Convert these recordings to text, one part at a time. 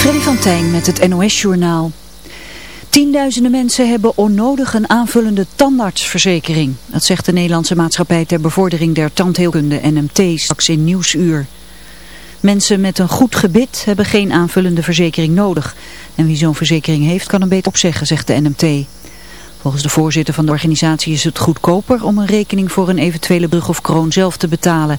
Freddy van Tijn met het NOS-journaal. Tienduizenden mensen hebben onnodig een aanvullende tandartsverzekering. Dat zegt de Nederlandse Maatschappij ter bevordering der tandheelkunde NMT straks in Nieuwsuur. Mensen met een goed gebit hebben geen aanvullende verzekering nodig. En wie zo'n verzekering heeft kan hem beter opzeggen, zegt de NMT. Volgens de voorzitter van de organisatie is het goedkoper om een rekening voor een eventuele brug of kroon zelf te betalen.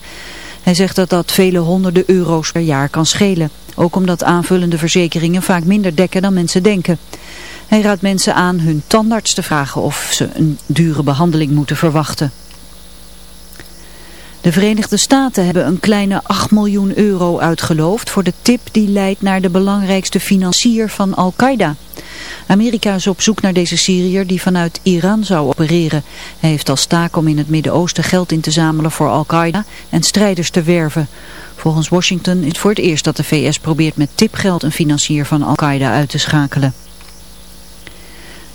Hij zegt dat dat vele honderden euro's per jaar kan schelen. Ook omdat aanvullende verzekeringen vaak minder dekken dan mensen denken. Hij raadt mensen aan hun tandarts te vragen of ze een dure behandeling moeten verwachten. De Verenigde Staten hebben een kleine 8 miljoen euro uitgeloofd voor de tip die leidt naar de belangrijkste financier van Al-Qaeda. Amerika is op zoek naar deze Syriër die vanuit Iran zou opereren. Hij heeft als taak om in het Midden-Oosten geld in te zamelen voor Al-Qaeda en strijders te werven. Volgens Washington is het voor het eerst dat de VS probeert met tipgeld een financier van Al-Qaeda uit te schakelen.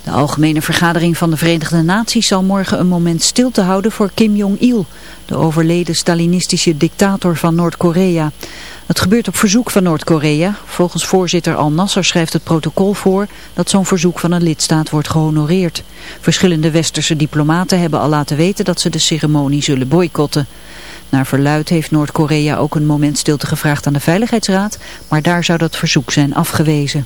De Algemene Vergadering van de Verenigde Naties zal morgen een moment stilte houden voor Kim Jong-il, de overleden Stalinistische dictator van Noord-Korea. Het gebeurt op verzoek van Noord-Korea. Volgens voorzitter Al-Nasser schrijft het protocol voor dat zo'n verzoek van een lidstaat wordt gehonoreerd. Verschillende westerse diplomaten hebben al laten weten dat ze de ceremonie zullen boycotten. Naar verluid heeft Noord-Korea ook een moment stilte gevraagd aan de Veiligheidsraad, maar daar zou dat verzoek zijn afgewezen.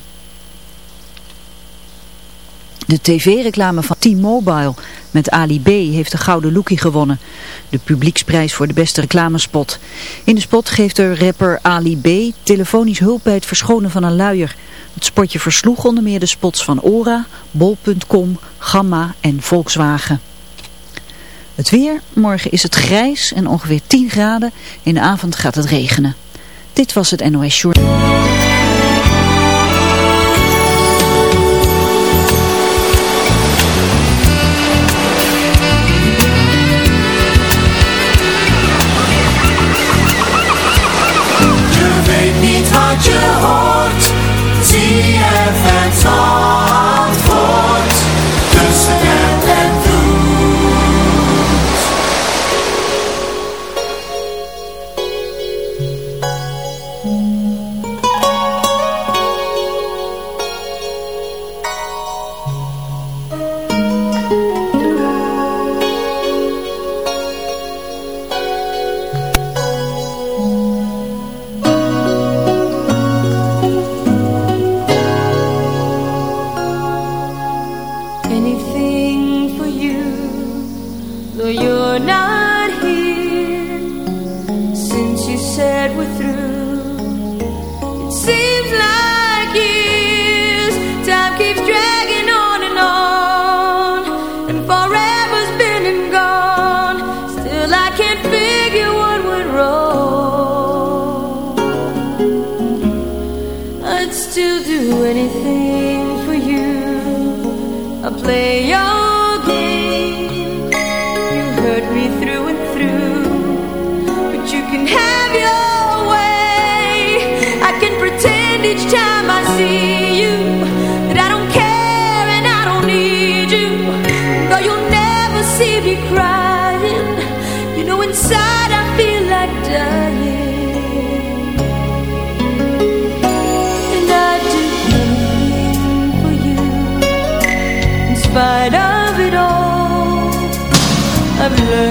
De tv-reclame van T-Mobile met Ali B heeft de Gouden Lookie gewonnen. De publieksprijs voor de beste reclamespot. In de spot geeft de rapper Ali B telefonisch hulp bij het verschonen van een luier. Het spotje versloeg onder meer de spots van Ora, Bol.com, Gamma en Volkswagen. Het weer, morgen is het grijs en ongeveer 10 graden. In de avond gaat het regenen. Dit was het NOS Short.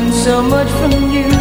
So much from you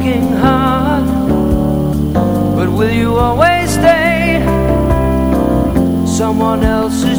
working hard But will you always stay? Someone else's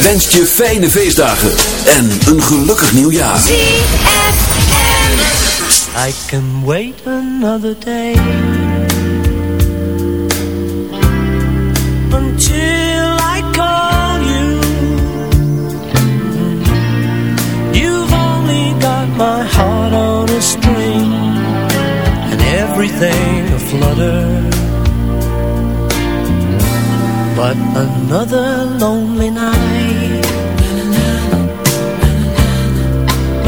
wenst je fijne feestdagen en een gelukkig nieuwjaar. ZFM. I can wait another day. Until I call you. You've only got my heart on a string. And everything flutter. But another lonely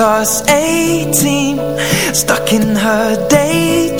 class 18 Stuck in her this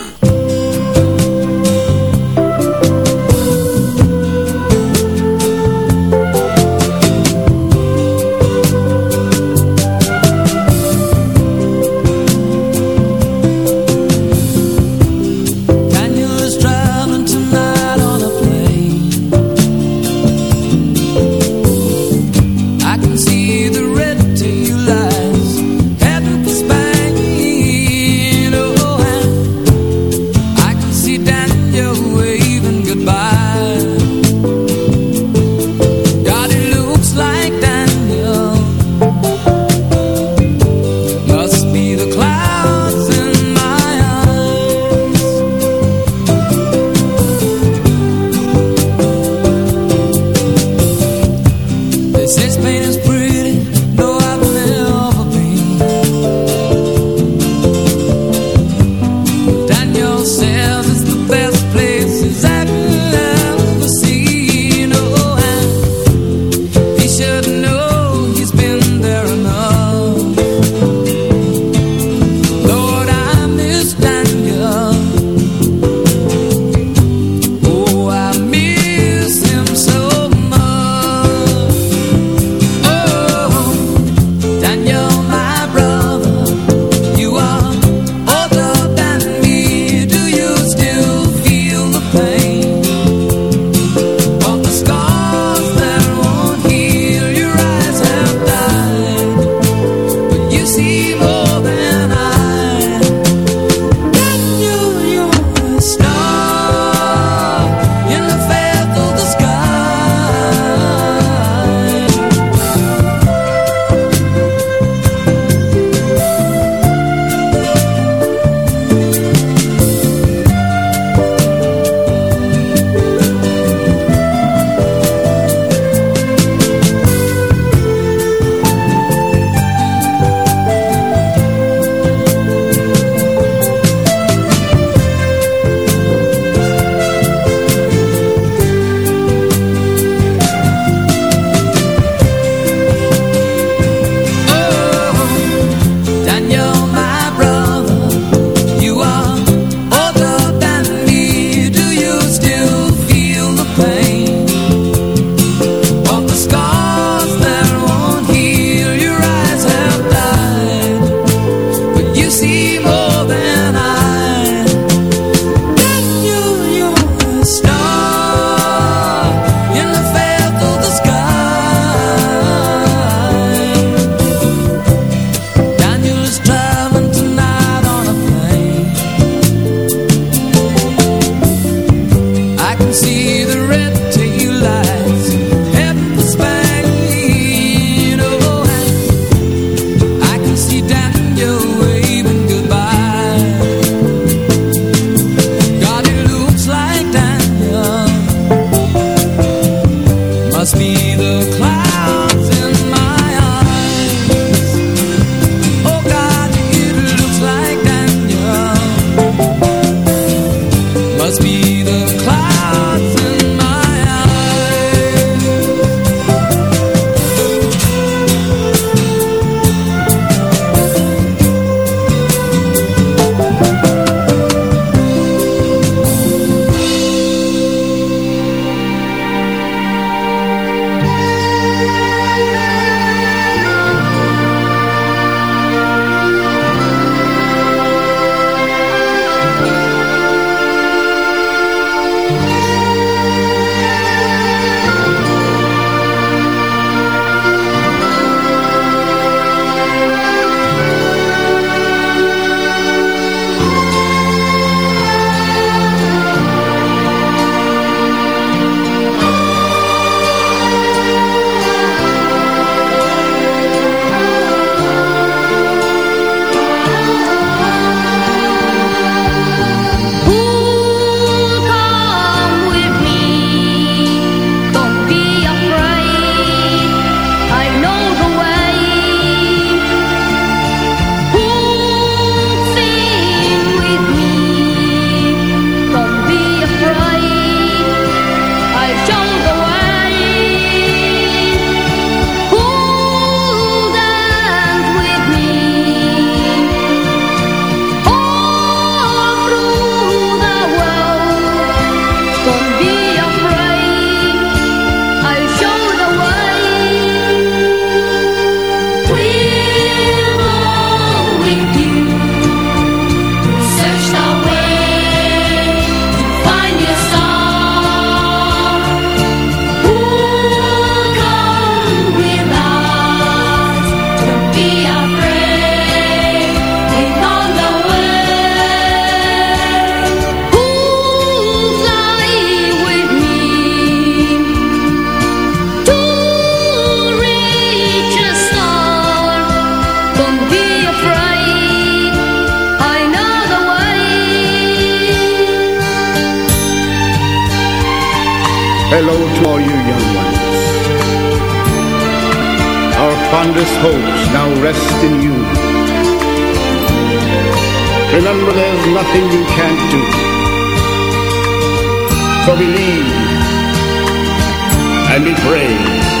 Remember there's nothing you can't do. So believe and be brave.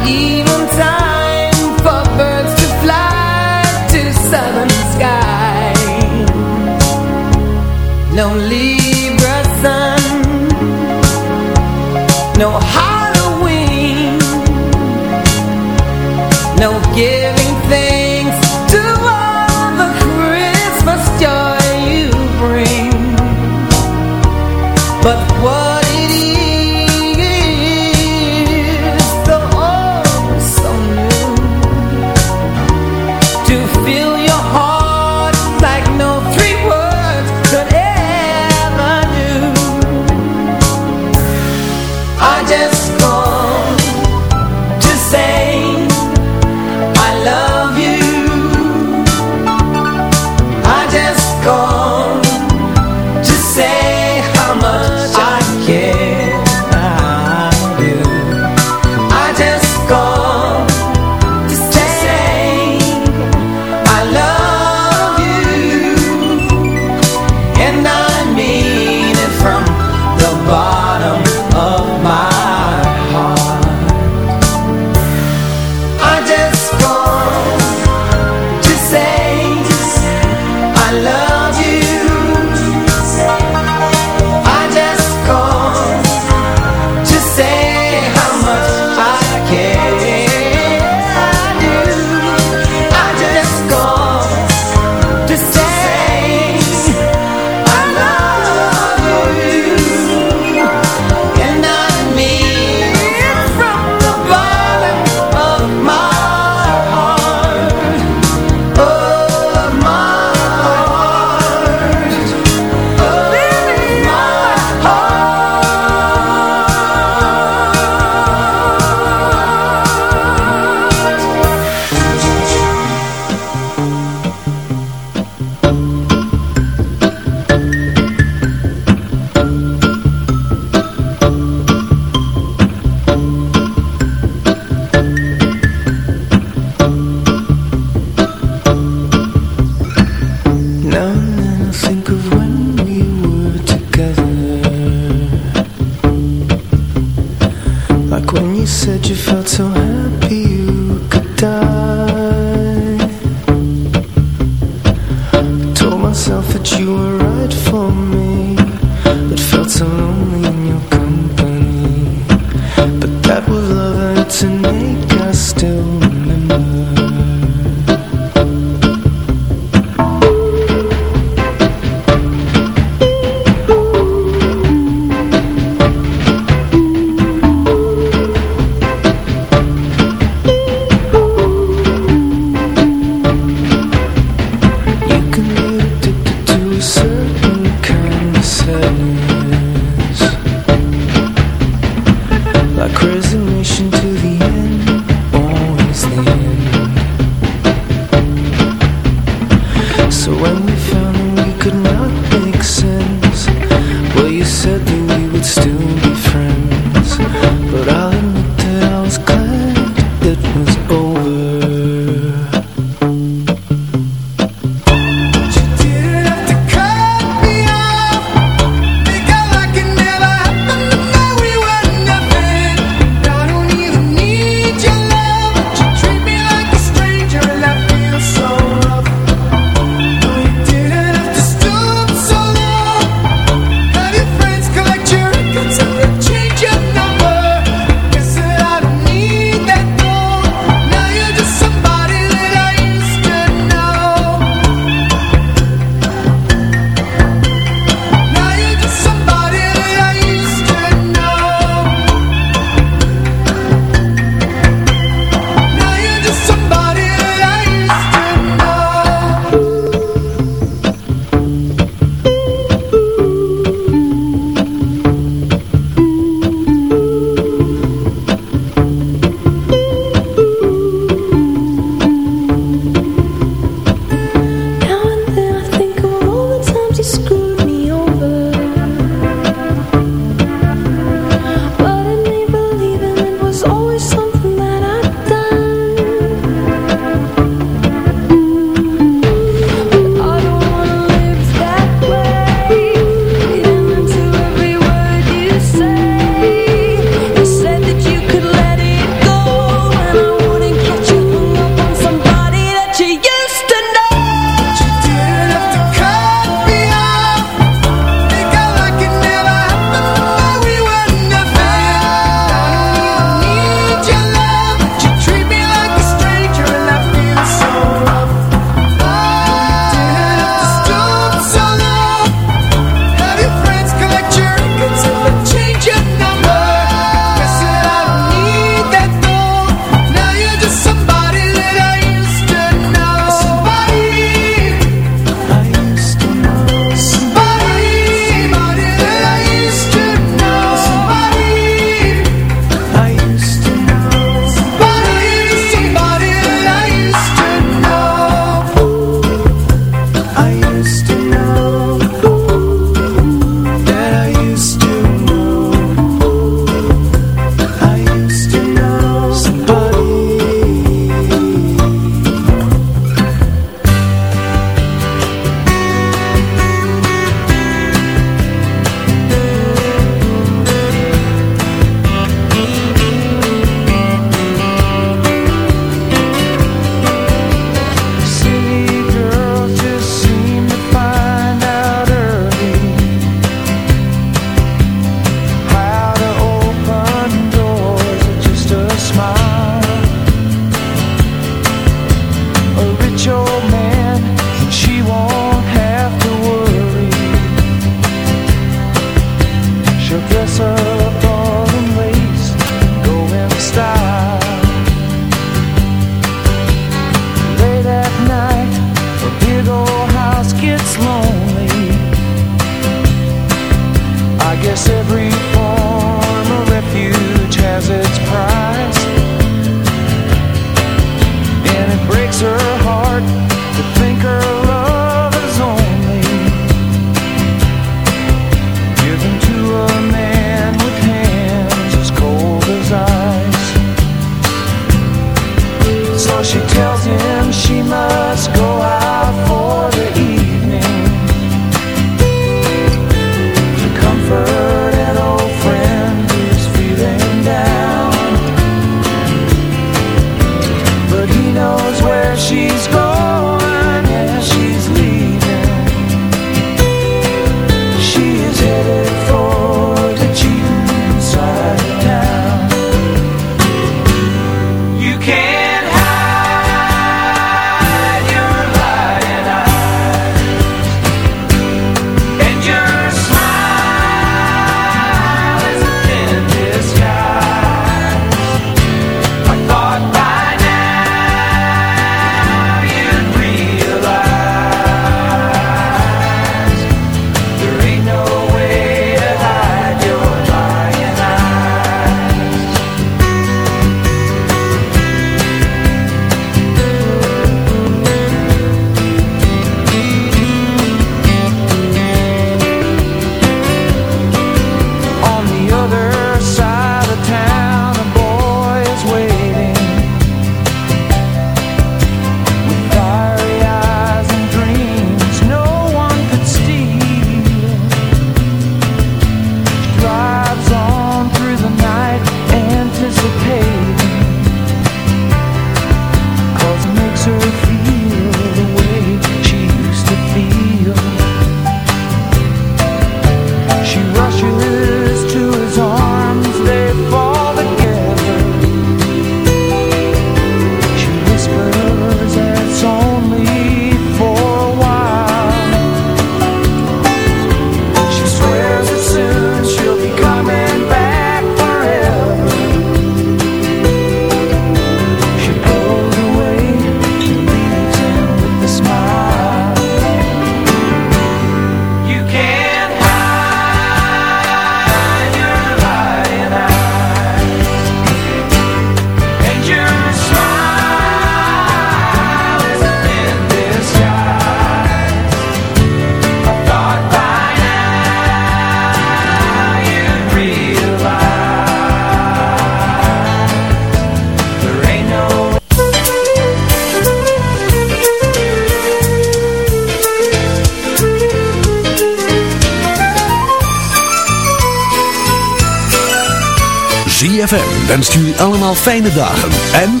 Fijne dagen en...